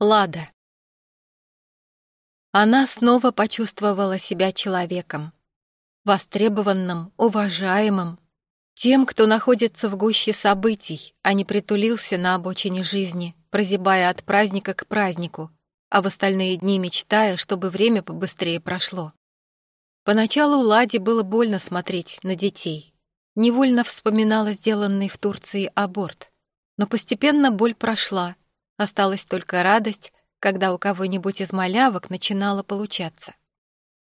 Лада. Она снова почувствовала себя человеком. Востребованным, уважаемым. Тем, кто находится в гуще событий, а не притулился на обочине жизни, прозябая от праздника к празднику, а в остальные дни мечтая, чтобы время побыстрее прошло. Поначалу Ладе было больно смотреть на детей. Невольно вспоминала сделанный в Турции аборт. Но постепенно боль прошла, Осталась только радость, когда у кого-нибудь из малявок начинало получаться.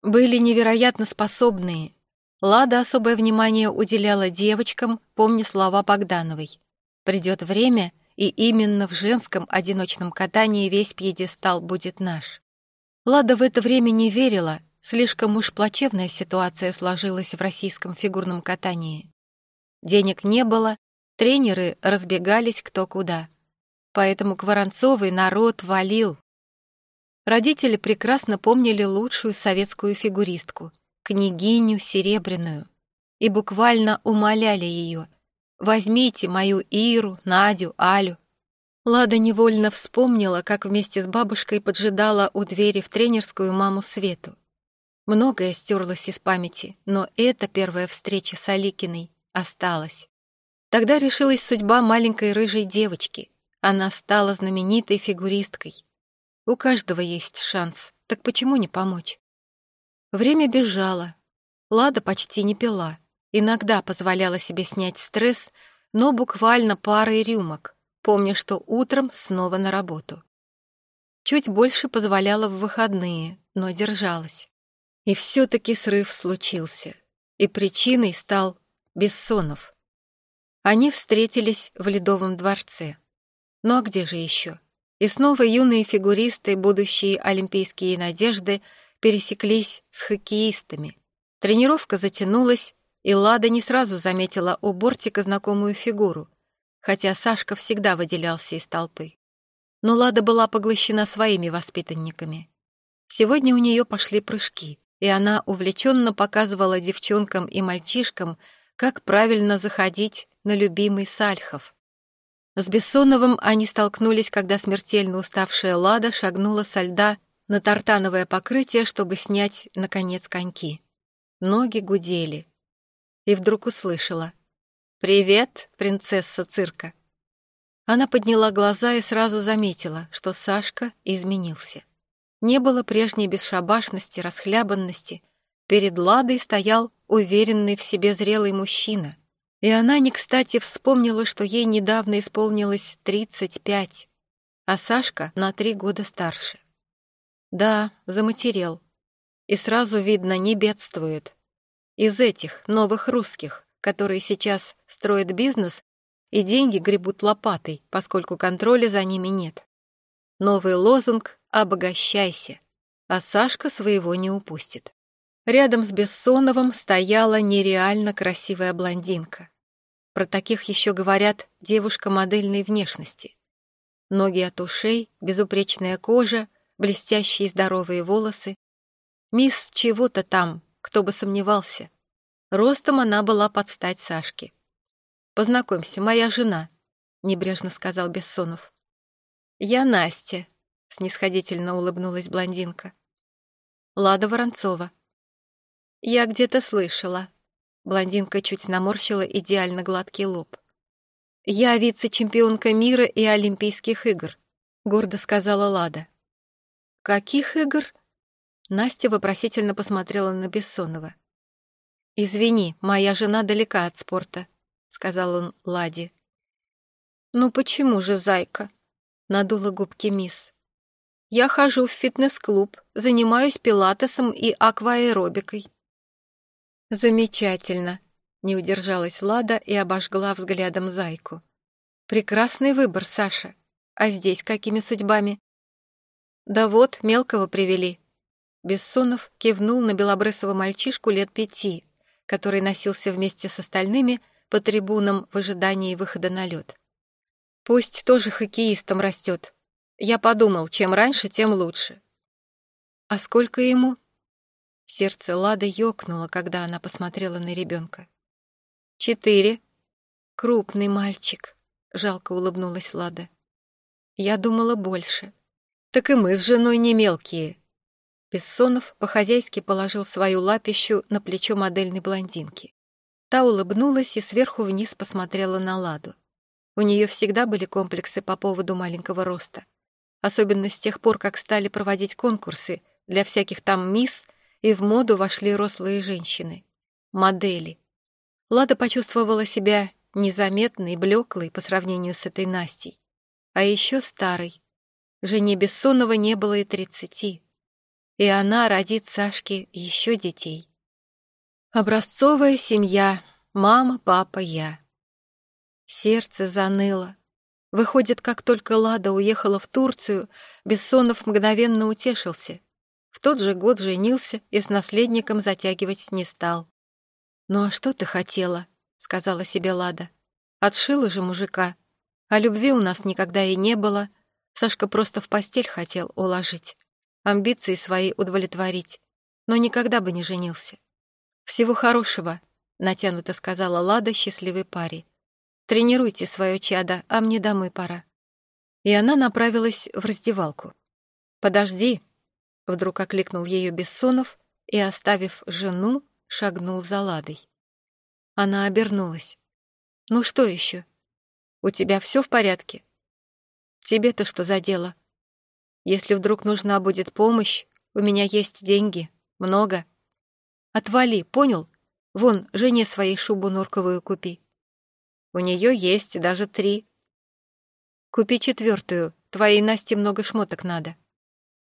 Были невероятно способные. Лада особое внимание уделяла девочкам, помня слова Богдановой. «Придет время, и именно в женском одиночном катании весь пьедестал будет наш». Лада в это время не верила, слишком уж плачевная ситуация сложилась в российском фигурном катании. Денег не было, тренеры разбегались кто куда поэтому к Воронцовой народ валил. Родители прекрасно помнили лучшую советскую фигуристку, княгиню Серебряную, и буквально умоляли ее «Возьмите мою Иру, Надю, Алю». Лада невольно вспомнила, как вместе с бабушкой поджидала у двери в тренерскую маму Свету. Многое стерлось из памяти, но эта первая встреча с Аликиной осталась. Тогда решилась судьба маленькой рыжей девочки, она стала знаменитой фигуристкой. У каждого есть шанс, так почему не помочь? Время бежало. Лада почти не пила. Иногда позволяла себе снять стресс, но буквально парой рюмок, помня, что утром снова на работу. Чуть больше позволяла в выходные, но держалась. И все-таки срыв случился. И причиной стал Бессонов. Они встретились в Ледовом дворце. Ну а где же еще? И снова юные фигуристы, будущие олимпийские надежды, пересеклись с хоккеистами. Тренировка затянулась, и Лада не сразу заметила у бортика знакомую фигуру, хотя Сашка всегда выделялся из толпы. Но Лада была поглощена своими воспитанниками. Сегодня у нее пошли прыжки, и она увлеченно показывала девчонкам и мальчишкам, как правильно заходить на любимый Сальхов. С Бессоновым они столкнулись, когда смертельно уставшая Лада шагнула со льда на тартановое покрытие, чтобы снять, наконец, коньки. Ноги гудели. И вдруг услышала. «Привет, принцесса цирка!» Она подняла глаза и сразу заметила, что Сашка изменился. Не было прежней бесшабашности, расхлябанности. Перед Ладой стоял уверенный в себе зрелый мужчина. И она не кстати вспомнила, что ей недавно исполнилось 35, а Сашка на три года старше. Да, заматерел. И сразу видно, не бедствует. Из этих новых русских, которые сейчас строят бизнес и деньги гребут лопатой, поскольку контроля за ними нет. Новый лозунг «Обогащайся», а Сашка своего не упустит. Рядом с Бессоновым стояла нереально красивая блондинка. Про таких еще говорят девушка модельной внешности. Ноги от ушей, безупречная кожа, блестящие здоровые волосы. Мисс чего-то там, кто бы сомневался. Ростом она была под стать Сашке. «Познакомься, моя жена», — небрежно сказал Бессонов. «Я Настя», — снисходительно улыбнулась блондинка. «Лада Воронцова», «Я где-то слышала». Блондинка чуть наморщила идеально гладкий лоб. «Я вице-чемпионка мира и Олимпийских игр», — гордо сказала Лада. «Каких игр?» Настя вопросительно посмотрела на Бессонова. «Извини, моя жена далека от спорта», — сказал он Ладе. «Ну почему же, зайка?» — надула губки мисс. «Я хожу в фитнес-клуб, занимаюсь пилатесом и акваэробикой. «Замечательно!» — не удержалась Лада и обожгла взглядом зайку. «Прекрасный выбор, Саша. А здесь какими судьбами?» «Да вот, мелкого привели». Бессонов кивнул на белобрысого мальчишку лет пяти, который носился вместе с остальными по трибунам в ожидании выхода на лед. «Пусть тоже хоккеистом растет. Я подумал, чем раньше, тем лучше». «А сколько ему?» Сердце Лады ёкнуло, когда она посмотрела на ребенка. «Четыре. Крупный мальчик», — жалко улыбнулась Лада. «Я думала больше. Так и мы с женой не мелкие. Бессонов по-хозяйски положил свою лапищу на плечо модельной блондинки. Та улыбнулась и сверху вниз посмотрела на Ладу. У нее всегда были комплексы по поводу маленького роста. Особенно с тех пор, как стали проводить конкурсы для всяких там мисс, и в моду вошли рослые женщины. Модели. Лада почувствовала себя незаметной, блеклой по сравнению с этой Настей. А еще старой. Жене Бессонова не было и тридцати. И она родит Сашке еще детей. Образцовая семья. Мама, папа, я. Сердце заныло. Выходит, как только Лада уехала в Турцию, Бессонов мгновенно утешился. В тот же год женился и с наследником затягивать не стал. «Ну а что ты хотела?» — сказала себе Лада. «Отшила же мужика. А любви у нас никогда и не было. Сашка просто в постель хотел уложить, амбиции свои удовлетворить, но никогда бы не женился. Всего хорошего», — натянуто сказала Лада счастливой паре. «Тренируйте свое чадо, а мне домой пора». И она направилась в раздевалку. «Подожди», — вдруг окликнул ее Бессонов и, оставив жену, шагнул за Ладой. Она обернулась. «Ну что еще? У тебя все в порядке? Тебе-то что за дело? Если вдруг нужна будет помощь, у меня есть деньги, много. Отвали, понял? Вон, жене своей шубу норковую купи. У нее есть даже три. Купи четвертую, твоей Насте много шмоток надо.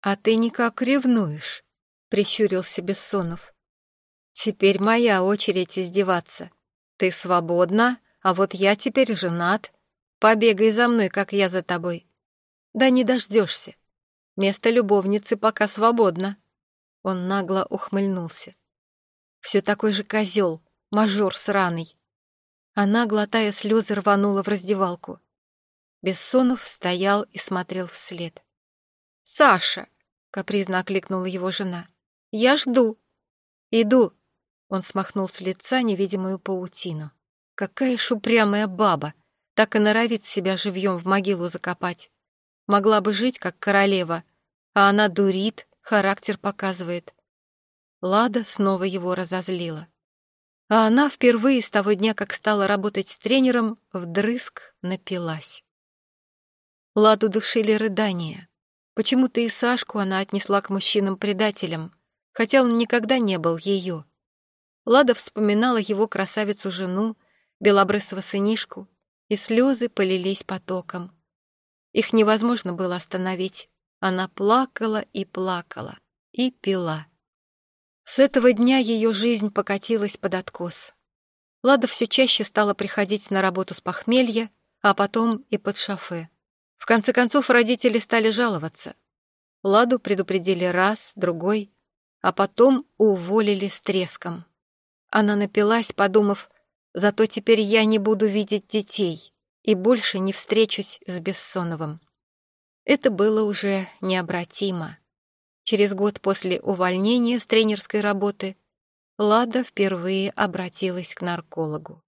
А ты никак ревнуешь, прищурился Бессонов. Теперь моя очередь издеваться. Ты свободна, а вот я теперь женат. Побегай за мной, как я за тобой. Да не дождешься. Место любовницы пока свободно. Он нагло ухмыльнулся. Все такой же козел, мажор сраный. Она, глотая слезы, рванула в раздевалку. Бессонов стоял и смотрел вслед. «Саша!» — капризно окликнула его жена. «Я жду!» «Иду!» Он смахнул с лица невидимую паутину. Какая ж упрямая баба! Так и норовит себя живьем в могилу закопать. Могла бы жить, как королева, а она дурит, характер показывает. Лада снова его разозлила. А она впервые с того дня, как стала работать с тренером, вдрызг напилась. Ладу душили рыдания. Почему-то и Сашку она отнесла к мужчинам-предателям, хотя он никогда не был ее. Лада вспоминала его красавицу-жену, белобрысого сынишку, и слезы полились потоком. Их невозможно было остановить. Она плакала и плакала, и пила. С этого дня ее жизнь покатилась под откос. Лада все чаще стала приходить на работу с похмелья, а потом и под шофе. В конце концов, родители стали жаловаться. Ладу предупредили раз, другой, а потом уволили с треском. Она напилась, подумав, зато теперь я не буду видеть детей и больше не встречусь с Бессоновым. Это было уже необратимо. Через год после увольнения с тренерской работы Лада впервые обратилась к наркологу.